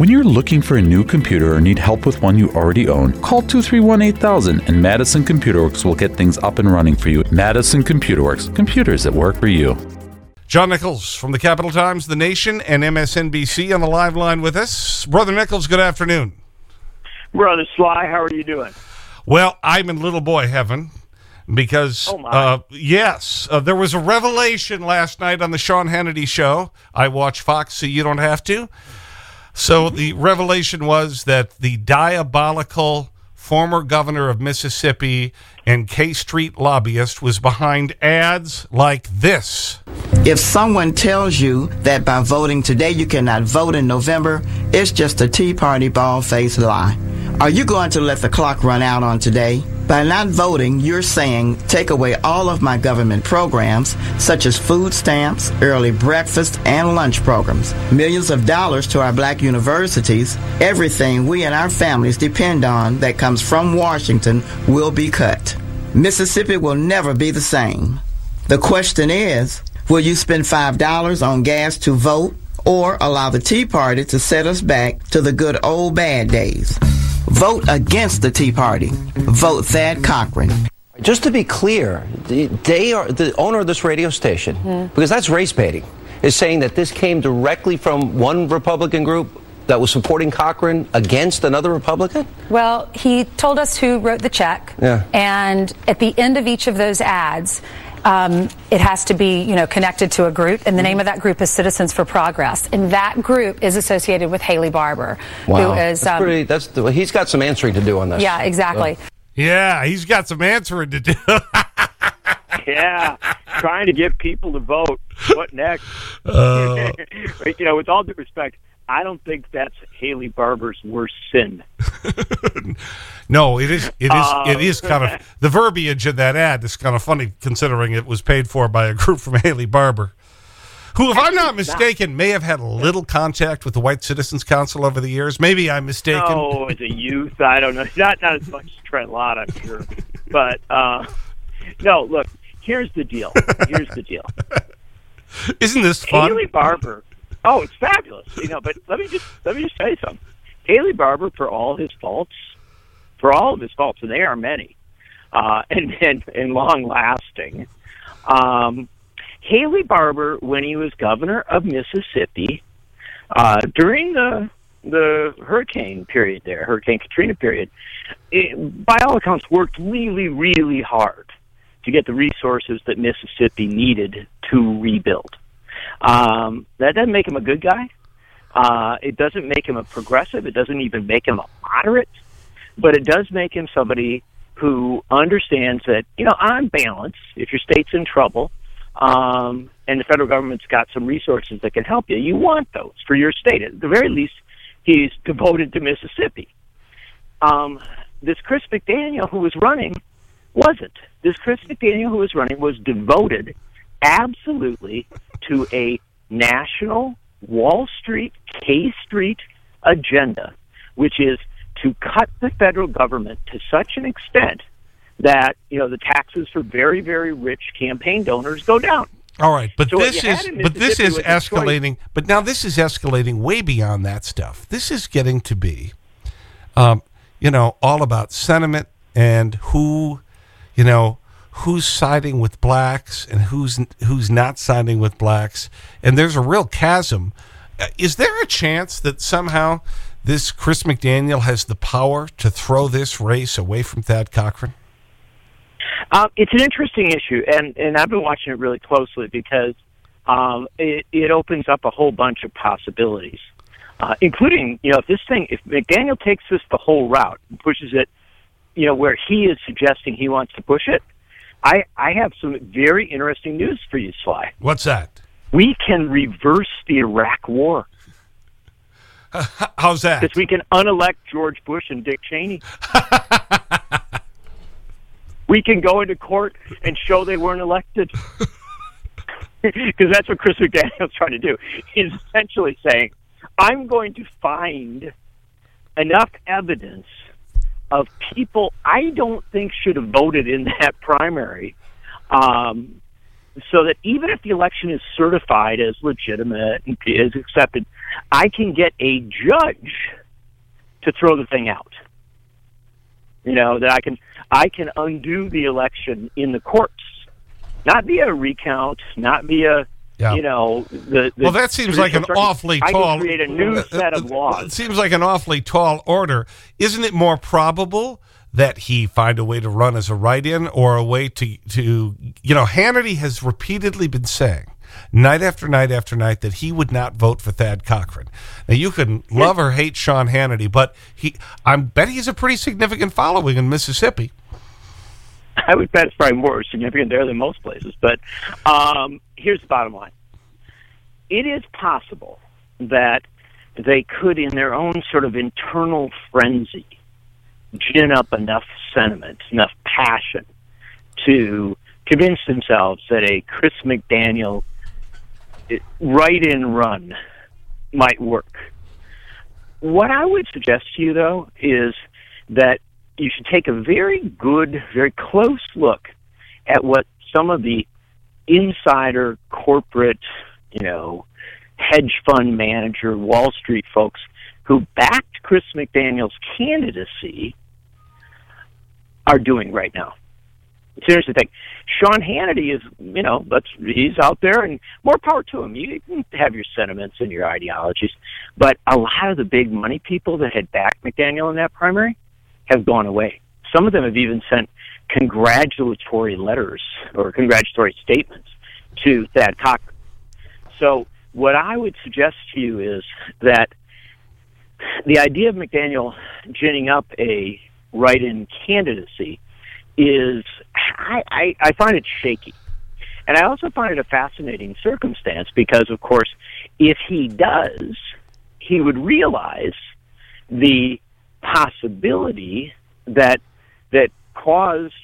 When you're looking for a new computer or need help with one you already own, call 231 8000 and Madison Computer Works will get things up and running for you. Madison Computer Works, computers that work for you. John Nichols from the Capital Times, The Nation, and MSNBC on the live line with us. Brother Nichols, good afternoon. Brother Sly, how are you doing? Well, I'm in little boy heaven because, oh uh, yes, uh, there was a revelation last night on the Sean Hannity show. I watch Fox, so you don't have to. So the revelation was that the diabolical former governor of Mississippi and K Street lobbyist was behind ads like this. If someone tells you that by voting today you cannot vote in November, it's just a Tea Party bald faced lie. Are you going to let the clock run out on today? By not voting, you're saying take away all of my government programs, such as food stamps, early breakfast, and lunch programs. Millions of dollars to our black universities. Everything we and our families depend on that comes from Washington will be cut. Mississippi will never be the same. The question is, will you spend $5 on gas to vote or allow the Tea Party to set us back to the good old bad days? Vote against the Tea Party. Vote Thad Cochran. Just to be clear, they are the owner of this radio station, mm. because that's race baiting, is saying that this came directly from one Republican group that was supporting Cochran against another Republican? Well, he told us who wrote the check. Yeah. And at the end of each of those ads, um, it has to be, you know, connected to a group, and the name of that group is Citizens for Progress, and that group is associated with Haley Barbour, wow. who is. That's um, pretty, that's the, he's got some answering to do on this. Yeah, exactly. Yeah, he's got some answering to do. yeah, trying to get people to vote. What next? Uh, you know, with all due respect, I don't think that's Haley Barbour's worst sin. no, it is. It is. Uh, it is kind of the verbiage in that ad is kind of funny considering it was paid for by a group from Haley Barbour, who, if I'm not mistaken, may have had a little contact with the White Citizens Council over the years. Maybe I'm mistaken. Oh, as a youth, I don't know. Not not as much as Trent Lott, I'm sure. But uh, no, look. Here's the deal. Here's the deal. Isn't this fun? Haley Barbour Oh, it's fabulous. You know, but let me just let me just say something. Haley Barbour, for all his faults, for all of his faults, and they are many, uh, and, and and long lasting. Um, Haley Barbour, when he was governor of Mississippi, uh, during the the hurricane period there, Hurricane Katrina period, it, by all accounts, worked really, really hard to get the resources that Mississippi needed to rebuild. Um, that doesn't make him a good guy. Uh, it doesn't make him a progressive. It doesn't even make him a moderate. But it does make him somebody who understands that, you know, on balance, if your state's in trouble um, and the federal government's got some resources that can help you, you want those for your state. At the very least, he's devoted to Mississippi. Um, this Chris McDaniel who was running wasn't. This Chris McDaniel who was running was devoted absolutely to a national Wall Street, K Street agenda, which is to cut the federal government to such an extent that you know the taxes for very very rich campaign donors go down. All right, but so this is but this is escalating. But now this is escalating way beyond that stuff. This is getting to be, um, you know, all about sentiment and who, you know, who's siding with blacks and who's, who's not siding with blacks. And there's a real chasm. Uh, is there a chance that somehow this Chris McDaniel has the power to throw this race away from Thad Cochran? Um, it's an interesting issue, and, and I've been watching it really closely because um, it, it opens up a whole bunch of possibilities, uh, including, you know, if this thing, if McDaniel takes this the whole route and pushes it, you know, where he is suggesting he wants to push it, I, I have some very interesting news for you, Sly. What's that? We can reverse the Iraq War. how's that? Because we can unelect George Bush and Dick Cheney. we can go into court and show they weren't elected. Because that's what Chris McDaniel's trying to do. He's essentially saying, I'm going to find enough evidence of people I don't think should have voted in that primary. Um, so that even if the election is certified as legitimate and is accepted, I can get a judge to throw the thing out. You know that I can I can undo the election in the courts, not via a recount, not via yeah. you know the, the well that seems like an awfully tall I can create a new uh, set of laws. It seems like an awfully tall order. Isn't it more probable? that he find a way to run as a write-in or a way to, to, you know, Hannity has repeatedly been saying night after night after night that he would not vote for Thad Cochran. Now, you can love or hate Sean Hannity, but he, I bet he's a pretty significant following in Mississippi. I would bet it's probably more significant there than most places. But um, here's the bottom line it is possible that they could, in their own sort of internal frenzy, gin up enough sentiment, enough passion to convince themselves that a Chris McDaniel write in run might work. What I would suggest to you, though, is that you should take a very good, very close look at what some of the insider corporate, you know, hedge fund manager, Wall Street folks who backed Chris McDaniel's candidacy are doing right now. Seriously, think Sean Hannity is, you know, let's he's out there, and more power to him. You can have your sentiments and your ideologies, but a lot of the big money people that had backed McDaniel in that primary have gone away. Some of them have even sent congratulatory letters or congratulatory statements to Thad Cochran. So, what I would suggest to you is that the idea of McDaniel ginning up a write-in candidacy is I, I, I find it shaky. And I also find it a fascinating circumstance because, of course, if he does, he would realize the possibility that that caused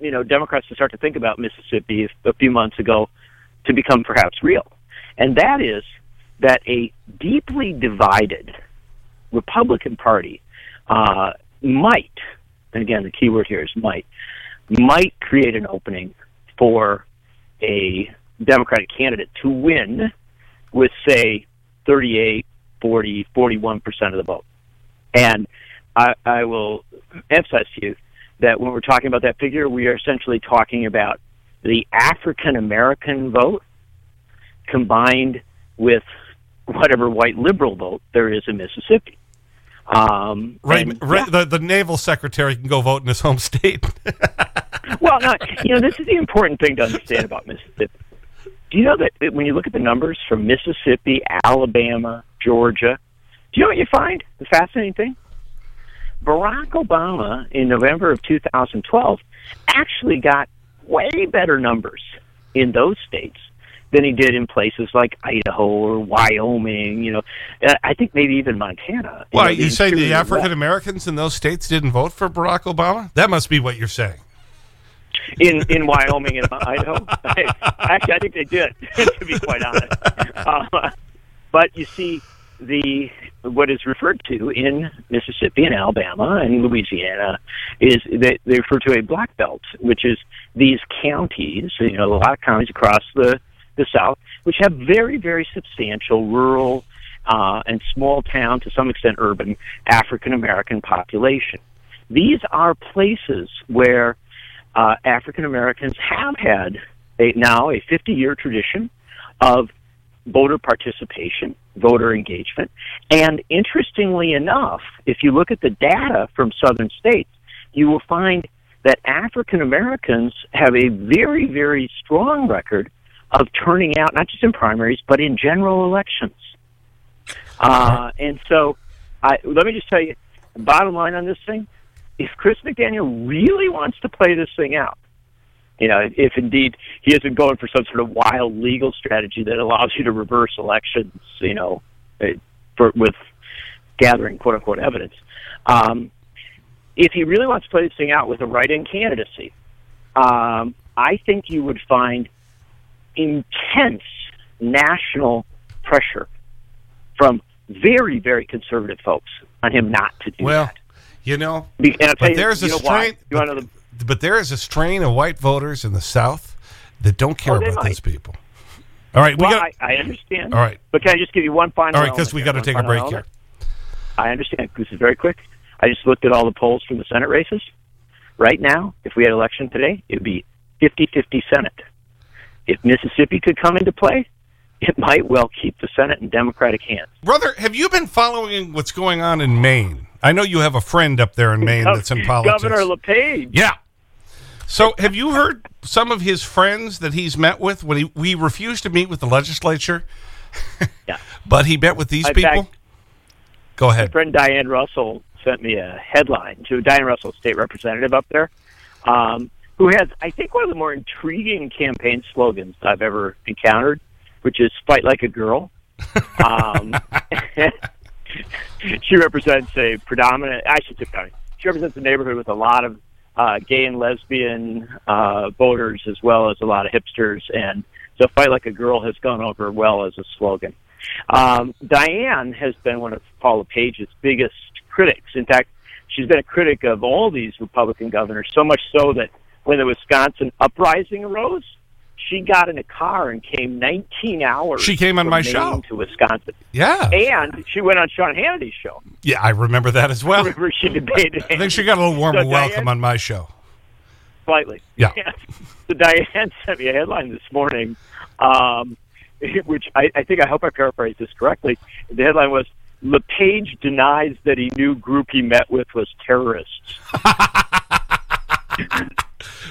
you know Democrats to start to think about Mississippi a few months ago to become perhaps real, and that is that a deeply divided Republican Party uh, might, and again, the key word here is might, might create an opening for a Democratic candidate to win with, say, 38, 40, 41% of the vote. And I, I will emphasize to you that when we're talking about that figure, we are essentially talking about the African American vote combined with whatever white liberal vote there is in Mississippi. Um, right, and, yeah. the, the naval secretary can go vote in his home state. well, no, you know, this is the important thing to understand about Mississippi. Do you know that when you look at the numbers from Mississippi, Alabama, Georgia, do you know what you find? The fascinating thing? Barack Obama in November of 2012 actually got way better numbers in those states than he did in places like Idaho or Wyoming. You know, uh, I think maybe even Montana. Why you, know, you say the African Americans in those states didn't vote for Barack Obama? That must be what you're saying. In in Wyoming and Idaho, actually, I think they did. to be quite honest, uh, but you see, the what is referred to in Mississippi and Alabama and Louisiana is that they refer to a black belt, which is these counties, you know, a lot of counties across the the South, which have very, very substantial rural uh, and small town, to some extent urban, African American population. These are places where uh, African Americans have had a, now a 50 year tradition of voter participation, voter engagement. And interestingly enough, if you look at the data from southern states, you will find that African Americans have a very, very strong record of turning out, not just in primaries, but in general elections. Uh, and so, I, let me just tell you, bottom line on this thing, if Chris McDaniel really wants to play this thing out, you know, if, indeed he isn't going for some sort of wild legal strategy that allows you to reverse elections, you know, eh, for, with gathering quote unquote evidence, um, if he really wants to play this thing out with a write-in candidacy, um, I think you would find intense national pressure from very, very conservative folks on him not to do well, that. Well, you know, but there's a strain. But, but, there is a strain of white voters in the South that don't care oh, about might. these people. All right. Well, we got, I, I understand. All right. But can I just give you one final All right, because we got to take a break element? here. I understand. This is very quick. I just looked at all the polls from the Senate races. Right now, if we had election today, it would be 50-50 Senate. If Mississippi could come into play, it might well keep the Senate in Democratic hands. Brother, have you been following what's going on in Maine? I know you have a friend up there in Maine oh, that's in politics. Governor LePage. Yeah. So, have you heard some of his friends that he's met with when he we refused to meet with the legislature? Yeah. But he met with these In people? fact, Go My ahead. friend Diane Russell sent me a headline to Diane Russell, state representative up there, um, who has, I think, one of the more intriguing campaign slogans I've ever encountered, which is "Fight like a girl." Um, she represents a predominant. I should say, she represents a neighborhood with a lot of uh, gay and lesbian uh, voters, as well as a lot of hipsters, and so "Fight like a girl" has gone over well as a slogan. Um, Diane has been one of Paul LePage's biggest critics. In fact, she's been a critic of all these Republican governors, so much so that when the Wisconsin uprising arose, she got in a car and came 19 hours. She came on my Maine show. to Wisconsin, Yeah. and she went on Sean Hannity's show. Yeah, I remember that as well. Remember, she debated. I think she got a little warmer So welcome Diane- on my show. slightly. Yeah. so Diane sent me a headline this morning, um, which I, I think I hope I paraphrased this correctly. The headline was LePage denies that he knew group he met with was terrorists,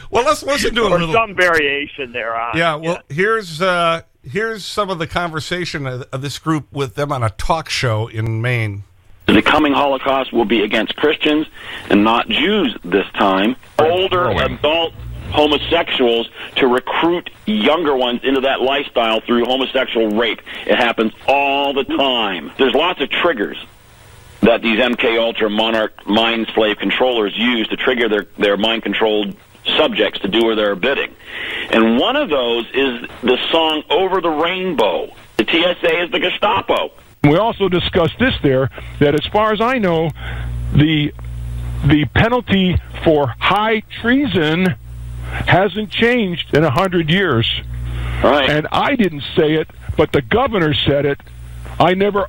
Well, let's listen to a or little. some variation thereon. Yeah, well, here's uh, here's some of the conversation of, of this group with them on a talk show in Maine. The coming Holocaust will be against Christians and not Jews this time. Older adult homosexuals to recruit younger ones into that lifestyle through homosexual rape. It happens all the time. There's lots of triggers that these MK Ultra monarch mind slave controllers use to trigger their, their mind controlled subjects to do their bidding. And one of those is the song Over the Rainbow. The TSA is the Gestapo. We also discussed this there that as far as I know, the the penalty for high treason hasn't changed in a hundred years. Right. And I didn't say it, but the governor said it. I never,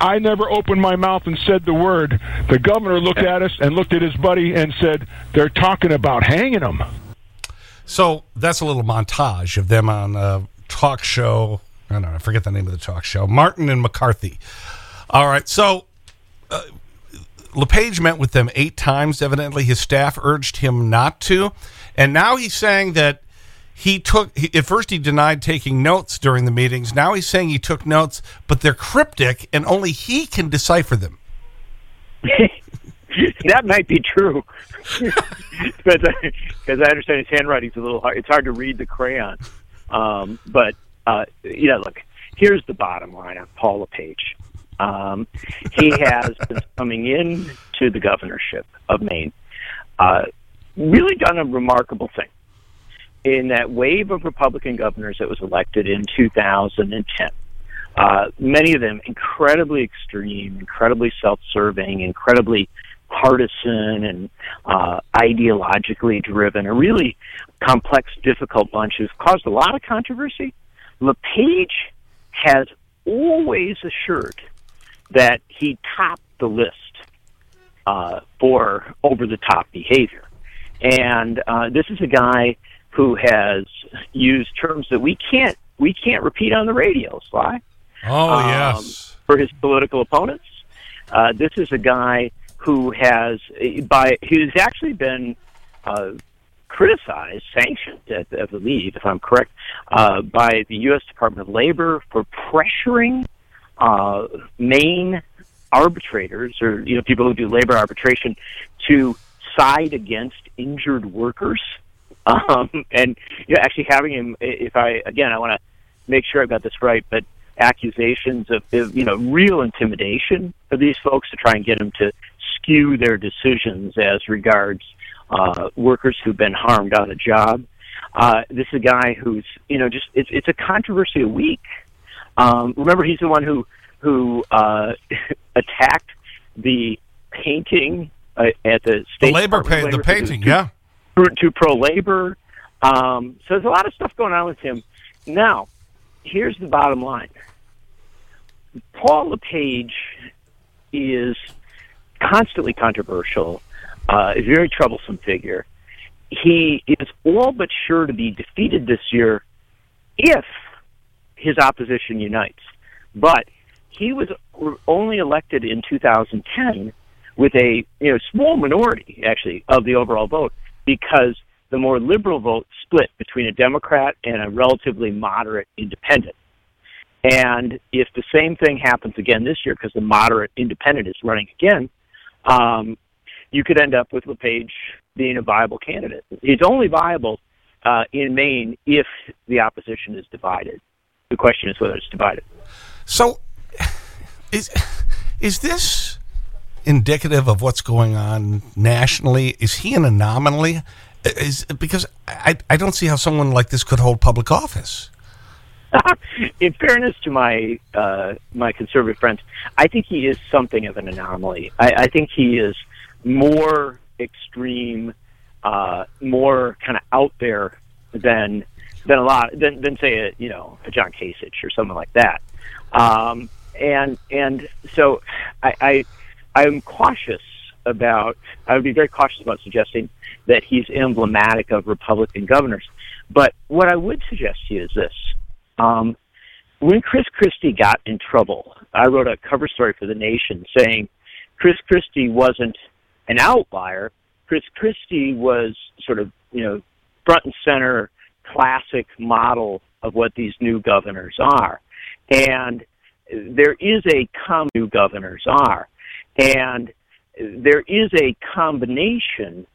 I never opened my mouth and said the word. The governor looked at us and looked at his buddy and said, "They're talking about hanging him." So that's a little montage of them on a talk show. I don't know, I forget the name of the talk show. Martin and McCarthy. All right, so uh, LePage met with them eight times. Evidently, his staff urged him not to. And now he's saying that he took, he, at first he denied taking notes during the meetings. Now he's saying he took notes, but they're cryptic and only he can decipher them. that might be true, because I understand his handwriting's a little hard. It's hard to read the crayon. Um, but uh, you know, look, here's the bottom line on Paul LePage. Um, he has been coming in to the governorship of Maine, uh, really done a remarkable thing. In that wave of Republican governors that was elected in 2010, uh, many of them incredibly extreme, incredibly self-serving, incredibly partisan and uh, ideologically driven, a really complex, difficult bunch who's caused a lot of controversy. LePage has always assured that he topped the list uh, for over the top behavior. And uh, this is a guy who has used terms that we can't we can't repeat on the radio, Sly Oh, Um, yes. for his political opponents. Uh, this is a guy who has by who's actually been uh, criticized, sanctioned, I, believe, if I'm correct, uh, by the U.S. Department of Labor for pressuring uh, Maine arbitrators or you know people who do labor arbitration to side against injured workers. Um, and you know, actually having him, if I again, I want to make sure I've got this right, but accusations of, of you know real intimidation of these folks to try and get them to skew their decisions as regards uh, workers who've been harmed on the job. Uh, this is a guy who's you know just it's it's a controversy a week. Um, remember, he's the one who who uh, attacked the painting uh, at the state The labor, of pay, the painting, yeah. To, pro labor. Um, so there's a lot of stuff going on with him. Now, here's the bottom line Paul LePage is constantly controversial, uh, a very troublesome figure. He is all but sure to be defeated this year if his opposition unites. But he was only elected in 2010 with a you know small minority actually of the overall vote because the more liberal vote split between a Democrat and a relatively moderate independent. And if the same thing happens again this year, because the moderate independent is running again, um, you could end up with LePage being a viable candidate. He's only viable uh, in Maine if the opposition is divided. The question is whether it's divided. So, is is this indicative of what's going on nationally? Is he an anomaly? Is because I I don't see how someone like this could hold public office. in fairness to my uh, my conservative friends, I think he is something of an anomaly. I, I think he is more extreme, uh, more kind of out there than than a lot than than say a you know a John Kasich or something like that. Um, and and so I, I I'm cautious about. I would be very cautious about suggesting that he's emblematic of Republican governors. But what I would suggest to you is this um, when Chris Christie got in trouble, I wrote a cover story for The Nation saying Chris Christie wasn't an outlier. Chris Christie was sort of, you know, front and center, classic model of what these new governors are. And there is a com new governors are. And there is a combination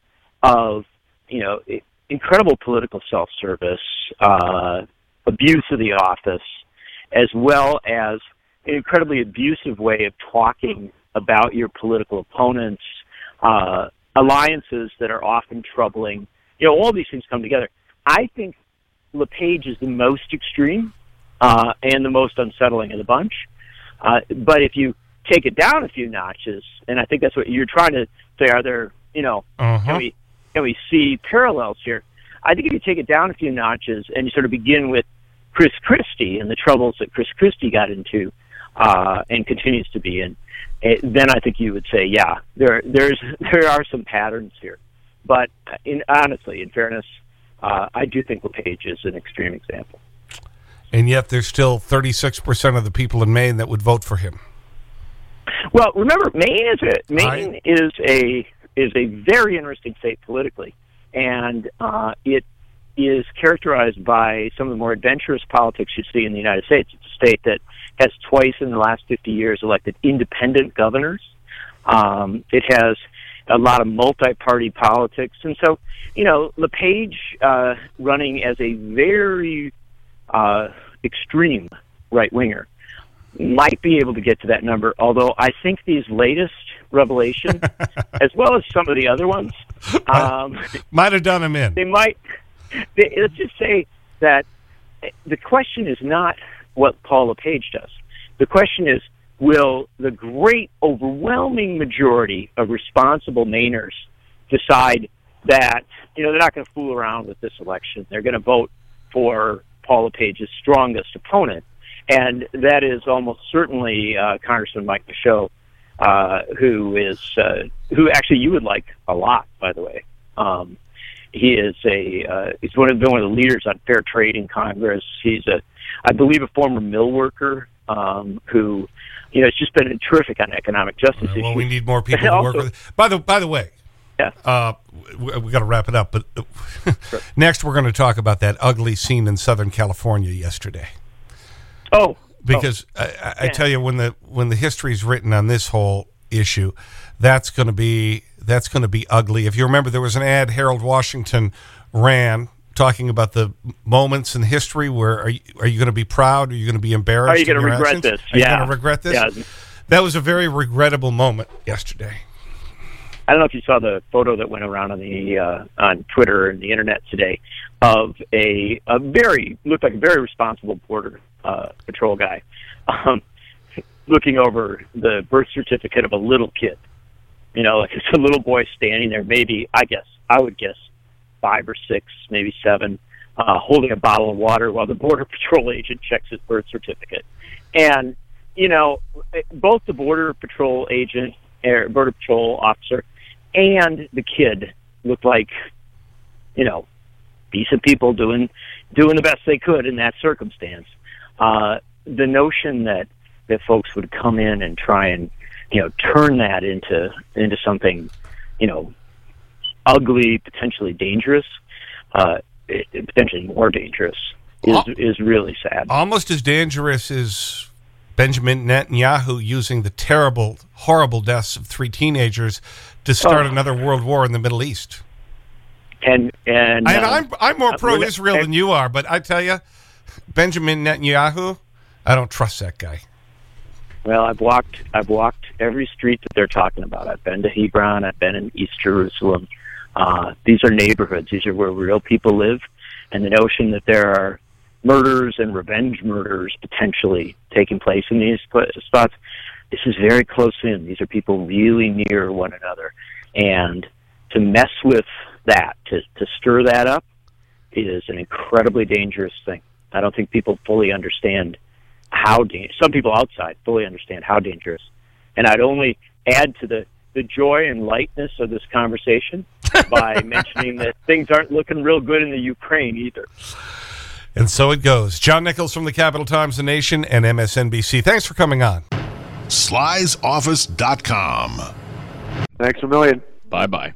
of, you know, incredible political self-service, uh, abuse of the office, as well as an incredibly abusive way of talking about your political opponents, uh, alliances that are often troubling. You know, all these things come together. I think LePage is the most extreme uh, and the most unsettling of the bunch. Uh, but if you take it down a few notches, and I think that's what you're trying to say, are there, you know, uh-huh. can we can we see parallels here? I think if you take it down a few notches and you sort of begin with Chris Christie and the troubles that Chris Christie got into uh, and continues to be in, it, then I think you would say, yeah, there there's there are some patterns here. But in honestly, in fairness, uh, I do think LePage is an extreme example. And yet there's still 36% of the people in Maine that would vote for him. Well, remember, Maine is a, Maine I... is a is a very interesting state politically, and uh, it is characterized by some of the more adventurous politics you see in the United States. It's a state that has twice in the last 50 years elected independent governors. Um, it has a lot of multi-party politics, and so you know LePage uh, running as a very uh, extreme right winger might be able to get to that number. Although I think these latest revelations, as well as some of the other ones, um, might have done him in. They might let's just say that the question is not what Paul LePage does. The question is, will the great overwhelming majority of responsible Mainers decide that, you know, they're not going to fool around with this election. They're going to vote for Paul LePage's strongest opponent. And that is almost certainly uh, Congressman Mike Michaud, uh, who is, uh, who actually you would like a lot, by the way. Um, he is a uh, he's one of been one of the leaders on fair trade in Congress. He's a I believe a former mill worker um, who you know has just been terrific on economic justice right, well, we need more people to also, work with. By the by the way, yeah. Uh, we, we got to wrap it up, but sure. next we're going to talk about that ugly scene in Southern California yesterday. Oh, because oh. I, I tell you, when the when the history is written on this whole issue, that's going to be that's going to be ugly. If you remember, there was an ad Harold Washington ran talking about the moments in history where are you, are you going to be proud? Are you going to be embarrassed? Are you going to regret this? Are yeah. you going to regret this? Yeah. That was a very regrettable moment yesterday. I don't know if you saw the photo that went around on the uh, on Twitter and the internet today of a a very looked like a very responsible border uh, patrol guy um, looking over the birth certificate of a little kid you know, like it's a little boy standing there, maybe I guess I would guess five or six, maybe seven, uh, holding a bottle of water while the Border Patrol agent checks his birth certificate. And, you know, both the Border Patrol agent, or Border Patrol officer, and the kid looked like, you know, decent people doing doing the best they could in that circumstance. Uh, the notion that that folks would come in and try and you know turn that into into something you know ugly, potentially dangerous, uh, potentially more dangerous is is really sad. Almost as dangerous as Benjamin Netanyahu using the terrible, horrible deaths of three teenagers to start oh. another world war in the Middle East. And and, and uh, I'm I'm more pro Israel than you are, but I tell you, Benjamin Netanyahu, I don't trust that guy. Well, I've walked I've walked every street that they're talking about. I've been to Hebron. I've been in East Jerusalem. Uh, these are neighborhoods. These are where real people live, and the notion that there are murders and revenge murders potentially taking place in these spots. This is very close in. These are people really near one another, and to mess with that, to to stir that up, is an incredibly dangerous thing. I don't think people fully understand how da- some people outside fully understand how dangerous. And I'd only add to the the joy and lightness of this conversation by mentioning that things aren't looking real good in the Ukraine either. And so it goes. John Nichols from the Capital Times, The Nation, and MSNBC. Thanks for coming on. Sly'sOffice.com. Thanks a million. Bye bye.